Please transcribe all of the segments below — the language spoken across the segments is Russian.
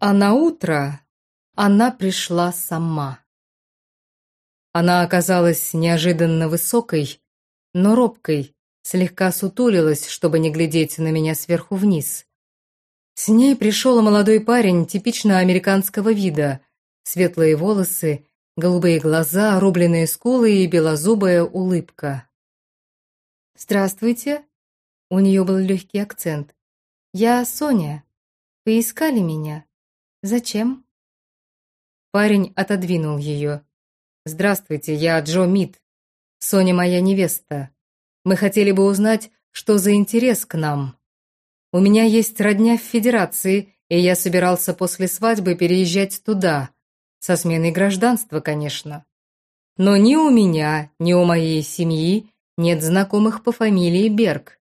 А на утро она пришла сама. Она оказалась неожиданно высокой, но робкой, слегка сутулилась, чтобы не глядеть на меня сверху вниз. С ней пришел молодой парень типично американского вида, светлые волосы, голубые глаза, рубленые скулы и белозубая улыбка. «Здравствуйте!» У нее был легкий акцент. «Я Соня. Вы искали меня? Зачем?» Парень отодвинул ее. «Здравствуйте, я Джо Мид. Соня моя невеста. Мы хотели бы узнать, что за интерес к нам. У меня есть родня в Федерации, и я собирался после свадьбы переезжать туда. Со сменой гражданства, конечно. Но ни у меня, ни у моей семьи нет знакомых по фамилии Берг.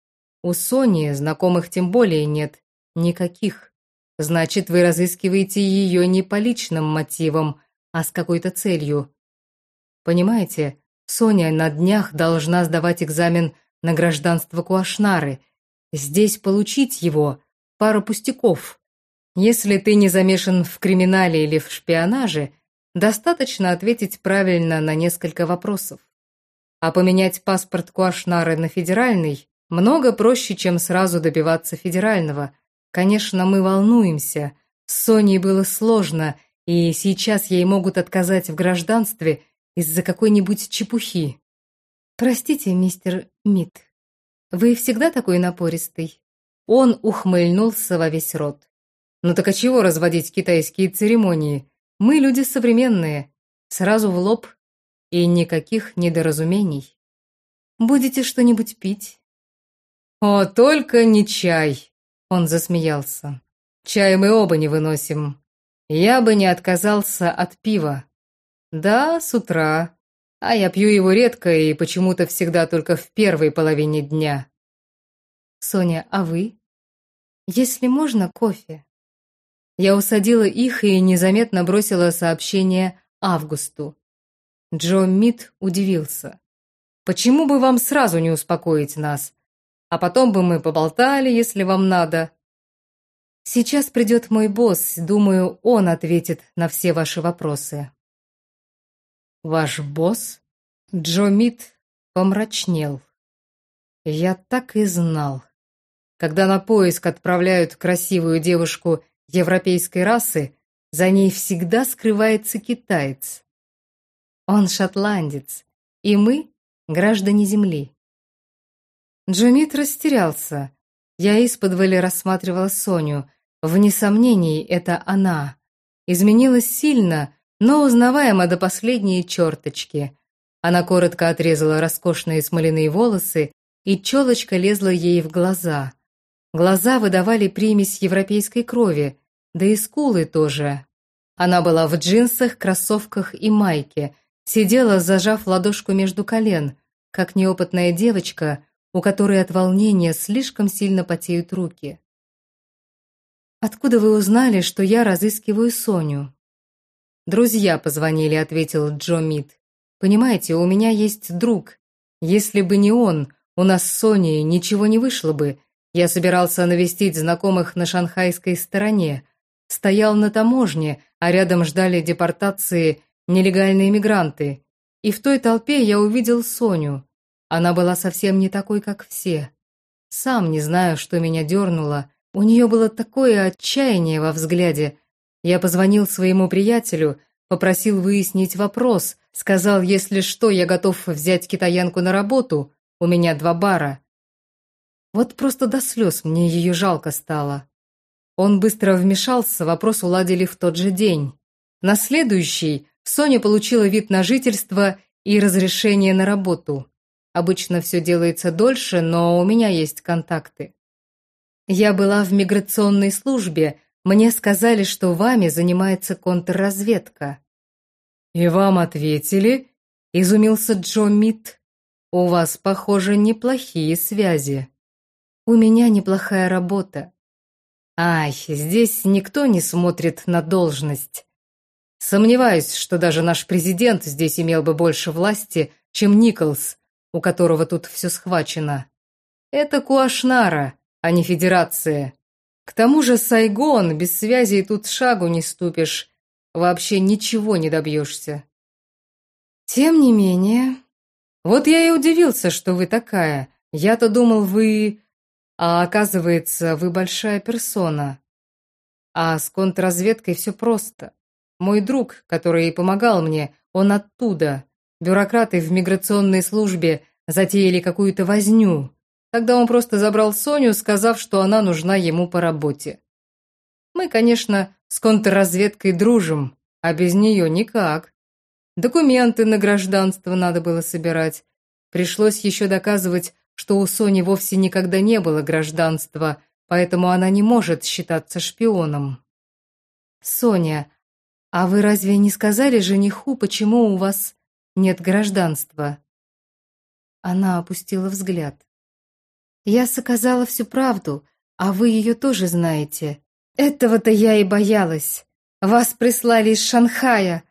У Сони знакомых тем более нет. Никаких. Значит, вы разыскиваете ее не по личным мотивам, а с какой-то целью. Понимаете, Соня на днях должна сдавать экзамен на гражданство Куашнары. Здесь получить его – пара пустяков. Если ты не замешан в криминале или в шпионаже, достаточно ответить правильно на несколько вопросов. А поменять паспорт Куашнары на федеральный много проще, чем сразу добиваться федерального – Конечно, мы волнуемся. С Соней было сложно, и сейчас ей могут отказать в гражданстве из-за какой-нибудь чепухи. Простите, мистер Мит, вы всегда такой напористый? Он ухмыльнулся во весь рот. Ну так а чего разводить китайские церемонии? Мы люди современные. Сразу в лоб и никаких недоразумений. Будете что-нибудь пить? О, только не чай, он засмеялся. «Чай мы оба не выносим. Я бы не отказался от пива. Да, с утра. А я пью его редко и почему-то всегда только в первой половине дня». «Соня, а вы?» «Если можно, кофе». Я усадила их и незаметно бросила сообщение Августу. Джо Мит удивился. «Почему бы вам сразу не успокоить нас? А потом бы мы поболтали, если вам надо. Сейчас придет мой босс, думаю, он ответит на все ваши вопросы. Ваш босс? Джо Мит помрачнел. Я так и знал. Когда на поиск отправляют красивую девушку европейской расы, за ней всегда скрывается китаец. Он шотландец, и мы — граждане Земли. Джамит растерялся. Я исподволь рассматривала Соню. Вне сомнений, это она. Изменилась сильно, но узнаваемо до последней черточки. Она коротко отрезала роскошные смоляные волосы, и челочка лезла ей в глаза. Глаза выдавали примесь европейской крови, да и скулы тоже. Она была в джинсах, кроссовках и майке, сидела, зажав ладошку между колен, как неопытная девочка, у которой от волнения слишком сильно потеют руки. «Откуда вы узнали, что я разыскиваю Соню?» «Друзья позвонили», — ответил Джо Мид. «Понимаете, у меня есть друг. Если бы не он, у нас с Соней ничего не вышло бы. Я собирался навестить знакомых на шанхайской стороне. Стоял на таможне, а рядом ждали депортации нелегальные мигранты. И в той толпе я увидел Соню. Она была совсем не такой, как все. Сам не знаю, что меня дернуло. У нее было такое отчаяние во взгляде. Я позвонил своему приятелю, попросил выяснить вопрос, сказал, если что, я готов взять китаянку на работу, у меня два бара. Вот просто до слез мне ее жалко стало. Он быстро вмешался, вопрос уладили в тот же день. На следующий Соня получила вид на жительство и разрешение на работу. Обычно все делается дольше, но у меня есть контакты. Я была в миграционной службе, мне сказали, что вами занимается контрразведка. И вам ответили? Изумился Джо Мит. У вас, похоже, неплохие связи. У меня неплохая работа. Ай, здесь никто не смотрит на должность. Сомневаюсь, что даже наш президент здесь имел бы больше власти, чем Николс, у которого тут все схвачено. Это Куашнара, а не Федерация. К тому же Сайгон, без связи тут шагу не ступишь, вообще ничего не добьешься. Тем не менее, вот я и удивился, что вы такая. Я-то думал, вы... А оказывается, вы большая персона. А с контрразведкой все просто. Мой друг, который помогал мне, он оттуда. Бюрократы в миграционной службе затеяли какую-то возню. Тогда он просто забрал Соню, сказав, что она нужна ему по работе. Мы, конечно, с контрразведкой дружим, а без нее никак. Документы на гражданство надо было собирать. Пришлось еще доказывать, что у Сони вовсе никогда не было гражданства, поэтому она не может считаться шпионом. «Соня, а вы разве не сказали жениху, почему у вас нет гражданства?» Она опустила взгляд. «Я сказала всю правду, а вы ее тоже знаете. Этого-то я и боялась. Вас прислали из Шанхая».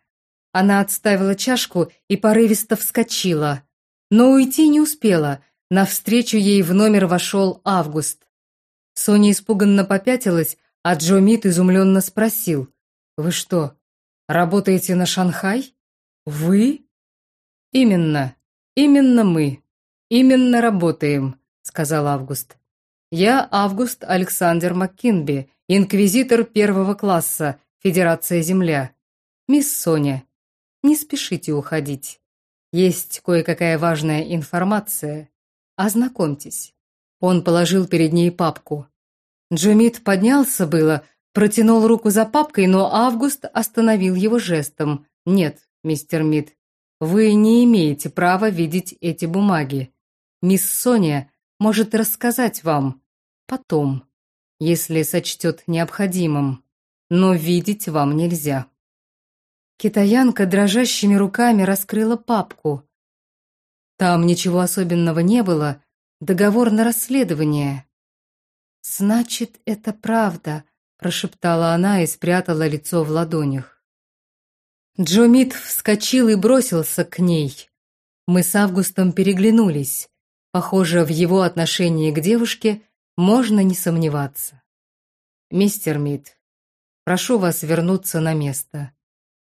Она отставила чашку и порывисто вскочила. Но уйти не успела. Навстречу ей в номер вошел Август. Соня испуганно попятилась, а Джо Мит изумленно спросил. «Вы что, работаете на Шанхай? Вы?» «Именно, именно мы. Именно работаем», — сказал Август. «Я Август Александр МакКинби, инквизитор первого класса, Федерация Земля. Мисс Соня, не спешите уходить. Есть кое-какая важная информация. Ознакомьтесь». Он положил перед ней папку. Джумит поднялся было, протянул руку за папкой, но Август остановил его жестом. «Нет, мистер Мид, вы не имеете права видеть эти бумаги. Мисс Соня может рассказать вам потом, если сочтет необходимым, но видеть вам нельзя». Китаянка дрожащими руками раскрыла папку. Там ничего особенного не было, договор на расследование. «Значит, это правда», — прошептала она и спрятала лицо в ладонях. Джо Мит вскочил и бросился к ней. Мы с Августом переглянулись. Похоже, в его отношении к девушке можно не сомневаться. «Мистер Мит, прошу вас вернуться на место.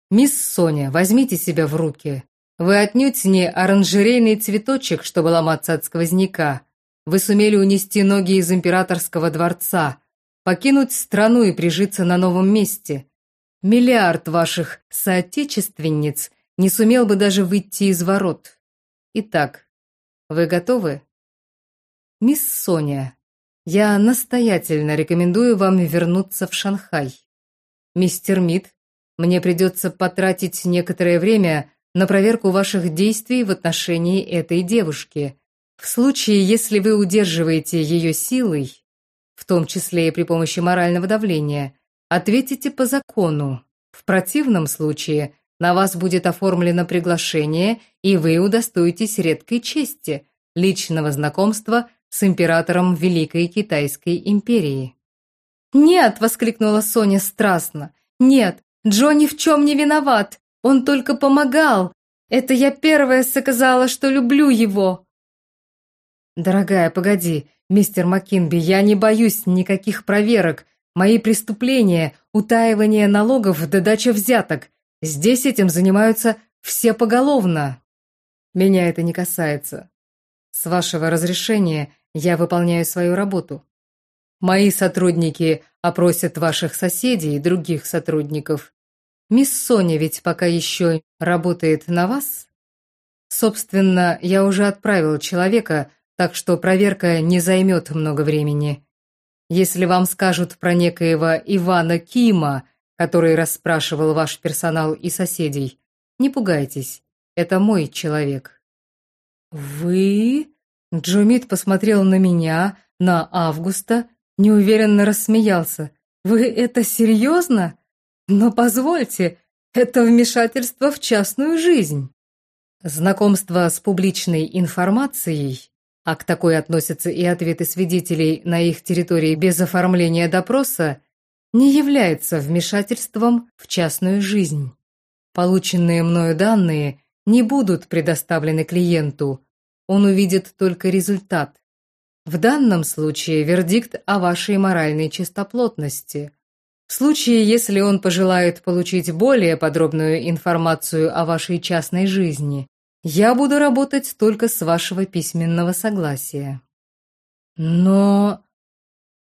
Мисс Соня, возьмите себя в руки. Вы отнюдь не оранжерейный цветочек, чтобы ломаться от сквозняка. Вы сумели унести ноги из императорского дворца, покинуть страну и прижиться на новом месте. Миллиард ваших соотечественниц не сумел бы даже выйти из ворот. Итак, вы готовы? Мисс Соня, я настоятельно рекомендую вам вернуться в Шанхай. Мистер Мид, мне придется потратить некоторое время на проверку ваших действий в отношении этой девушки. В случае, если вы удерживаете ее силой, в том числе и при помощи морального давления, ответите по закону. В противном случае на вас будет оформлено приглашение, и вы удостоитесь редкой чести – личного знакомства с императором Великой Китайской империи. «Нет!» – воскликнула Соня страстно. «Нет, Джо ни в чем не виноват. Он только помогал. Это я первая сказала, что люблю его». «Дорогая, погоди, мистер Маккинби, я не боюсь никаких проверок. Мои преступления, утаивание налогов да дача взяток. Здесь этим занимаются все поголовно. Меня это не касается. С вашего разрешения я выполняю свою работу. Мои сотрудники опросят ваших соседей и других сотрудников. Мисс Соня ведь пока еще работает на вас? Собственно, я уже отправил человека, так что проверка не займет много времени. Если вам скажут про некоего Ивана Кима, который расспрашивал ваш персонал и соседей, не пугайтесь, это мой человек. Вы? Джумит посмотрел на меня, на Августа, неуверенно рассмеялся. Вы это серьезно? Но позвольте, это вмешательство в частную жизнь. Знакомство с публичной информацией, а к такой относятся и ответы свидетелей на их территории без оформления допроса, не является вмешательством в частную жизнь. Полученные мною данные не будут предоставлены клиенту, он увидит только результат. В данном случае вердикт о вашей моральной чистоплотности. В случае, если он пожелает получить более подробную информацию о вашей частной жизни, я буду работать только с вашего письменного согласия. Но...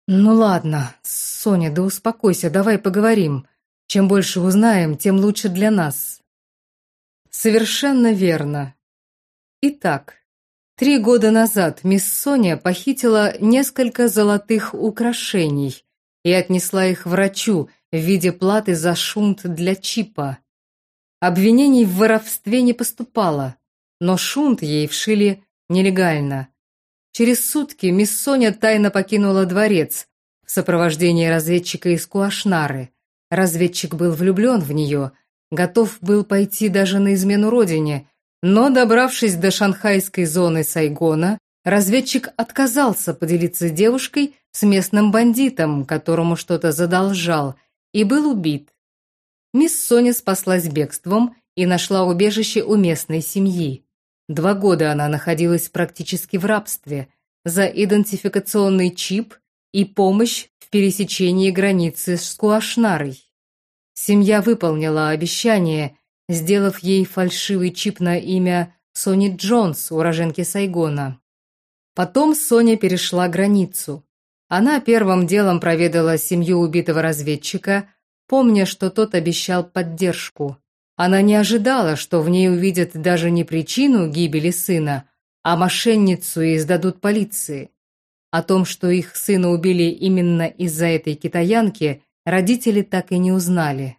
Ну ладно, Соня, да успокойся, давай поговорим. Чем больше узнаем, тем лучше для нас. Совершенно верно. Итак, три года назад мисс Соня похитила несколько золотых украшений и отнесла их врачу в виде платы за шунт для чипа. Обвинений в воровстве не поступало, но шунт ей вшили нелегально. Через сутки мисс Соня тайно покинула дворец в сопровождении разведчика из Куашнары. Разведчик был влюблен в нее, готов был пойти даже на измену родине, но, добравшись до шанхайской зоны Сайгона, разведчик отказался поделиться девушкой с местным бандитом, которому что-то задолжал, и был убит. Мисс Соня спаслась бегством и нашла убежище у местной семьи. Два года она находилась практически в рабстве за идентификационный чип и помощь в пересечении границы с Куашнарой. Семья выполнила обещание, сделав ей фальшивый чип на имя Сони Джонс, уроженки Сайгона. Потом Соня перешла границу. Она первым делом проведала семью убитого разведчика, помня, что тот обещал поддержку. Она не ожидала, что в ней увидят даже не причину гибели сына, а мошенницу и сдадут полиции. О том, что их сына убили именно из-за этой китаянки, родители так и не узнали.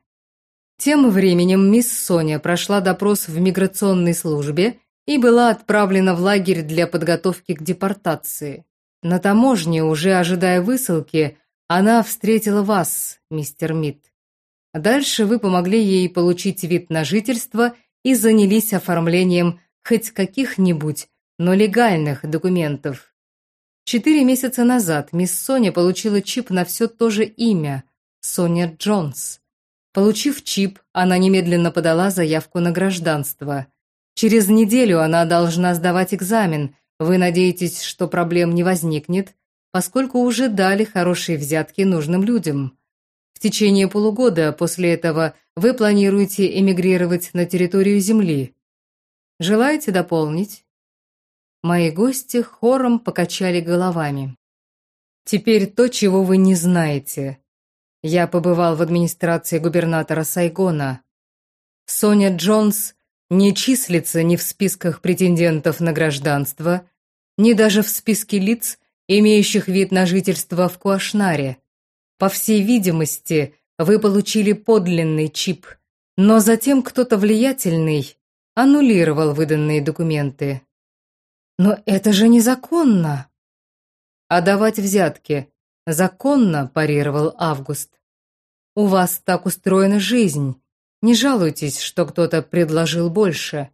Тем временем мисс Соня прошла допрос в миграционной службе и была отправлена в лагерь для подготовки к депортации. На таможне, уже ожидая высылки, она встретила вас, мистер Мит. Дальше вы помогли ей получить вид на жительство и занялись оформлением хоть каких-нибудь, но легальных документов. Четыре месяца назад мисс Соня получила чип на все то же имя – Соня Джонс. Получив чип, она немедленно подала заявку на гражданство. Через неделю она должна сдавать экзамен. Вы надеетесь, что проблем не возникнет, поскольку уже дали хорошие взятки нужным людям. В течение полугода после этого вы планируете эмигрировать на территорию Земли. Желаете дополнить? Мои гости хором покачали головами. Теперь то, чего вы не знаете. Я побывал в администрации губернатора Сайгона. Соня Джонс не числится ни в списках претендентов на гражданство, ни даже в списке лиц, имеющих вид на жительство в Куашнаре. По всей видимости, вы получили подлинный чип, но затем кто-то влиятельный аннулировал выданные документы. Но это же незаконно. А давать взятки законно, парировал Август. У вас так устроена жизнь. Не жалуйтесь, что кто-то предложил больше.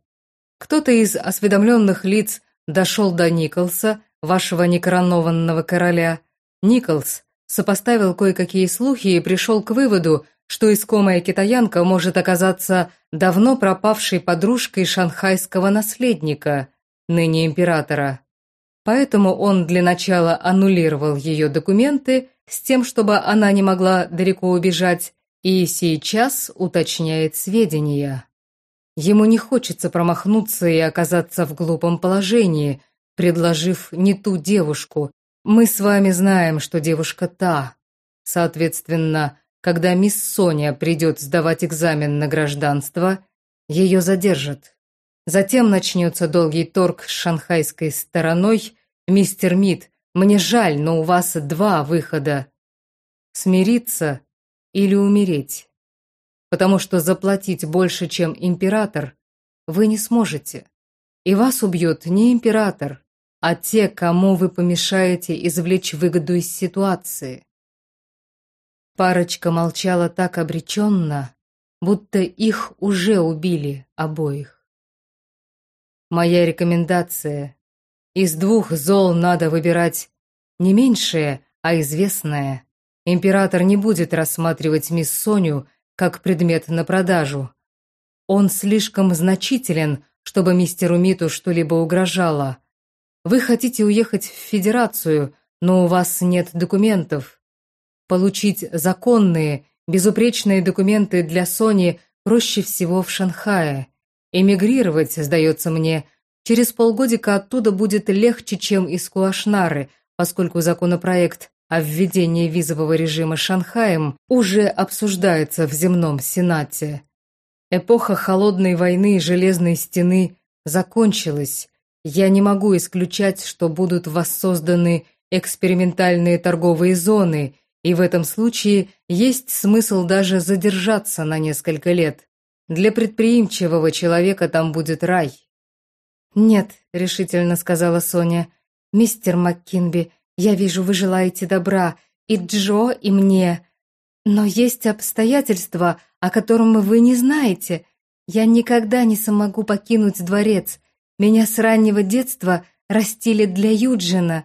Кто-то из осведомленных лиц дошел до Николса, вашего некоронованного короля. Николс сопоставил кое-какие слухи и пришел к выводу, что искомая китаянка может оказаться давно пропавшей подружкой шанхайского наследника, ныне императора. Поэтому он для начала аннулировал ее документы с тем, чтобы она не могла далеко убежать, и сейчас уточняет сведения. Ему не хочется промахнуться и оказаться в глупом положении, предложив не ту девушку, мы с вами знаем, что девушка та. Соответственно, когда мисс Соня придет сдавать экзамен на гражданство, ее задержат. Затем начнется долгий торг с шанхайской стороной. Мистер Мид, мне жаль, но у вас два выхода. Смириться или умереть. Потому что заплатить больше, чем император, вы не сможете. И вас убьет не император, а те, кому вы помешаете извлечь выгоду из ситуации. Парочка молчала так обреченно, будто их уже убили обоих. Моя рекомендация. Из двух зол надо выбирать не меньшее, а известное. Император не будет рассматривать мисс Соню как предмет на продажу. Он слишком значителен, чтобы мистеру Миту что-либо угрожало, Вы хотите уехать в Федерацию, но у вас нет документов. Получить законные, безупречные документы для Сони проще всего в Шанхае. Эмигрировать, сдается мне, через полгодика оттуда будет легче, чем из Куашнары, поскольку законопроект о введении визового режима Шанхаем уже обсуждается в земном Сенате. Эпоха холодной войны и железной стены закончилась. Я не могу исключать, что будут воссозданы экспериментальные торговые зоны, и в этом случае есть смысл даже задержаться на несколько лет. Для предприимчивого человека там будет рай. «Нет», — решительно сказала Соня, — «мистер МакКинби, я вижу, вы желаете добра и Джо, и мне. Но есть обстоятельства, о котором вы не знаете. Я никогда не смогу покинуть дворец. Меня с раннего детства растили для Юджина.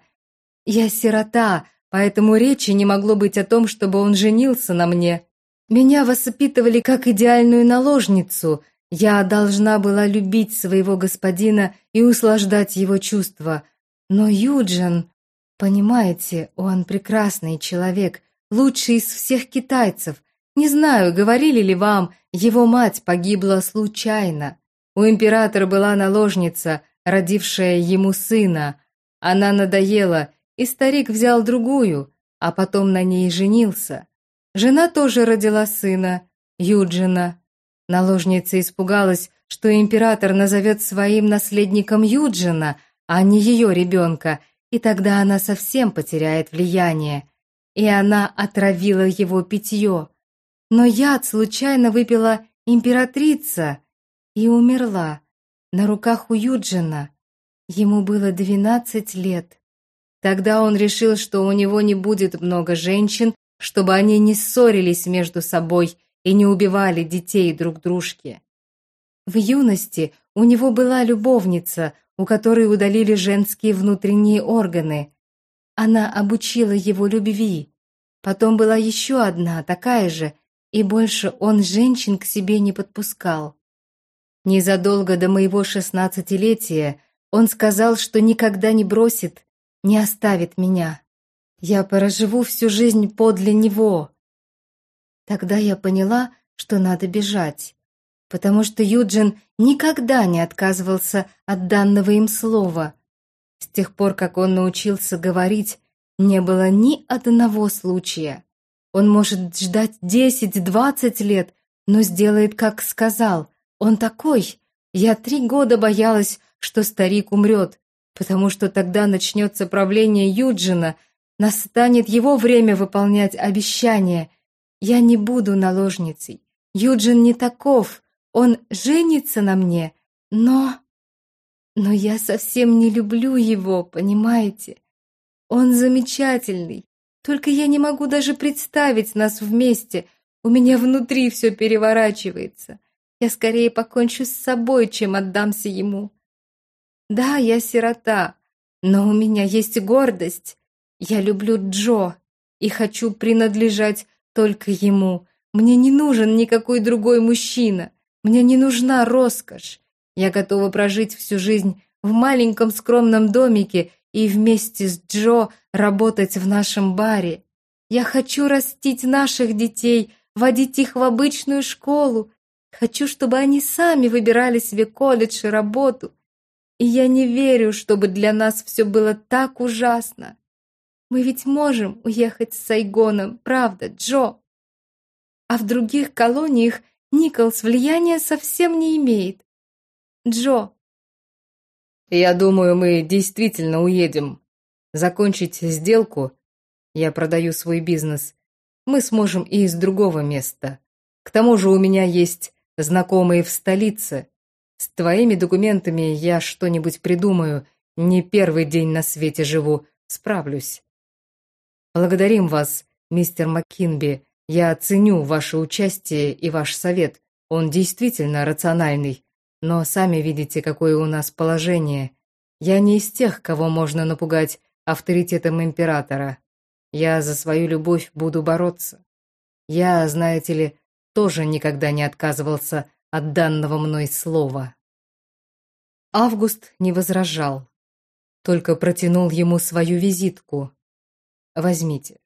Я сирота, поэтому речи не могло быть о том, чтобы он женился на мне. Меня воспитывали как идеальную наложницу. Я должна была любить своего господина и услаждать его чувства. Но Юджин... Понимаете, он прекрасный человек, лучший из всех китайцев. Не знаю, говорили ли вам, его мать погибла случайно. У императора была наложница, родившая ему сына. Она надоела, и старик взял другую, а потом на ней женился. Жена тоже родила сына, Юджина. Наложница испугалась, что император назовет своим наследником Юджина, а не ее ребенка, и тогда она совсем потеряет влияние. И она отравила его питье. Но яд случайно выпила императрица и умерла на руках у Юджина. Ему было двенадцать лет. Тогда он решил, что у него не будет много женщин, чтобы они не ссорились между собой и не убивали детей друг дружки. В юности у него была любовница, у которой удалили женские внутренние органы. Она обучила его любви. Потом была еще одна, такая же, и больше он женщин к себе не подпускал. Незадолго до моего шестнадцатилетия он сказал, что никогда не бросит, не оставит меня. Я проживу всю жизнь подле него. Тогда я поняла, что надо бежать потому что Юджин никогда не отказывался от данного им слова. С тех пор, как он научился говорить, не было ни одного случая. Он может ждать десять-двадцать лет, но сделает, как сказал. Он такой. Я три года боялась, что старик умрет, потому что тогда начнется правление Юджина, настанет его время выполнять обещания. Я не буду наложницей. Юджин не таков, он женится на мне, но... Но я совсем не люблю его, понимаете? Он замечательный, только я не могу даже представить нас вместе. У меня внутри все переворачивается. Я скорее покончу с собой, чем отдамся ему. Да, я сирота, но у меня есть гордость. Я люблю Джо и хочу принадлежать только ему. Мне не нужен никакой другой мужчина. Мне не нужна роскошь. Я готова прожить всю жизнь в маленьком скромном домике и вместе с Джо работать в нашем баре. Я хочу растить наших детей, водить их в обычную школу. Хочу, чтобы они сами выбирали себе колледж и работу. И я не верю, чтобы для нас все было так ужасно. Мы ведь можем уехать с Сайгоном, правда, Джо? А в других колониях Николс влияния совсем не имеет. Джо. Я думаю, мы действительно уедем. Закончить сделку, я продаю свой бизнес, мы сможем и из другого места. К тому же у меня есть знакомые в столице. С твоими документами я что-нибудь придумаю. Не первый день на свете живу, справлюсь. Благодарим вас, мистер Маккинби, я ценю ваше участие и ваш совет. Он действительно рациональный. Но сами видите, какое у нас положение. Я не из тех, кого можно напугать авторитетом императора. Я за свою любовь буду бороться. Я, знаете ли, тоже никогда не отказывался от данного мной слова. Август не возражал. только протянул ему свою визитку. Возьмите.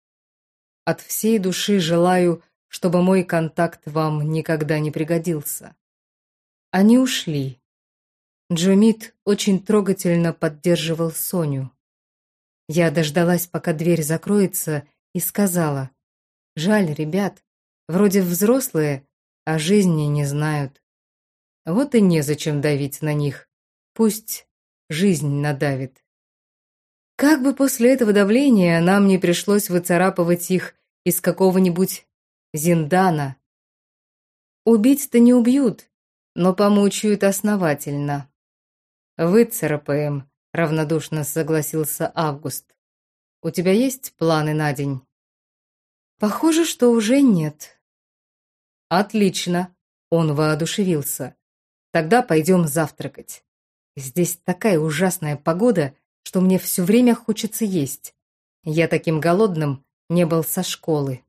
От всей души желаю, чтобы мой контакт вам никогда не пригодился. Они ушли. Джумит очень трогательно поддерживал Соню. Я дождалась, пока дверь закроется, и сказала, «Жаль, ребят, вроде взрослые, а жизни не знают. Вот и незачем давить на них. Пусть жизнь надавит». Как бы после этого давления нам не пришлось выцарапывать их из какого-нибудь Зиндана. Убить-то не убьют, но помучают основательно. «Выцарапаем», — равнодушно согласился Август. «У тебя есть планы на день?» «Похоже, что уже нет». «Отлично», — он воодушевился. «Тогда пойдем завтракать. Здесь такая ужасная погода, что мне все время хочется есть. Я таким голодным не был со школы».